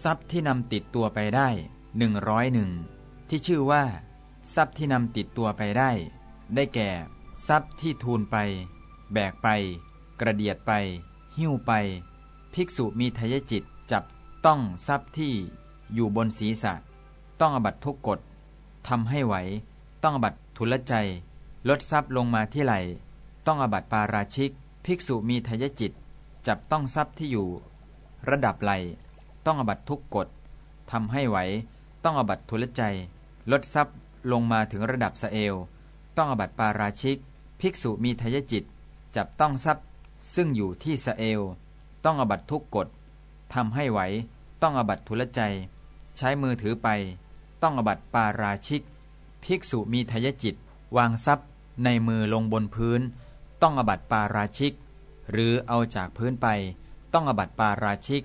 ทรัพย์ที่นำติดตัวไปได้หนึ่งร้อยหนึ่งที่ชื่อว่า ทรัพย์ที่นำติดตัวไปได้ ได้แก่ ทรัพย์ที่ทูลไป แบกไป กระเดียดไป หิ้วไป ภิกษุมีทายจิตจับต้องทรัพย์ที่อยู่บนศีรษะ ต้องอบัตทุกกฎทำให้ไหว ต้องอบัตทุลใจ ลดทรัพย์ลงมาที่ไหล ต้องอบัตปาราชิก ภิกษุมีทายจิต จับต้องทรัพย์ที่อยู่ ระดับไหล ต้องอบัตทุกกฎทำให้ไหว ต้องอบัตทุลใจ ลดทรัพย์ลงมาถึงระดับสเอวต้องอบัตปาราชิก ภิกษุมีทายจิต จับต้องทรัพย์ซึ่งอยู่ที่สเอวต้องอบัตทุกกฎทำให้ไหว ต้องอบัตทุลใจ ใช้มือถือไป ต้องอบัตปาราชิก ภิกษุมีทายจิต วางทรัพย์ในมือลงบนพื้น ต้องอบัตปาราชิก หรือเอาจากพื้นไป ต้องอบัตปาราชิก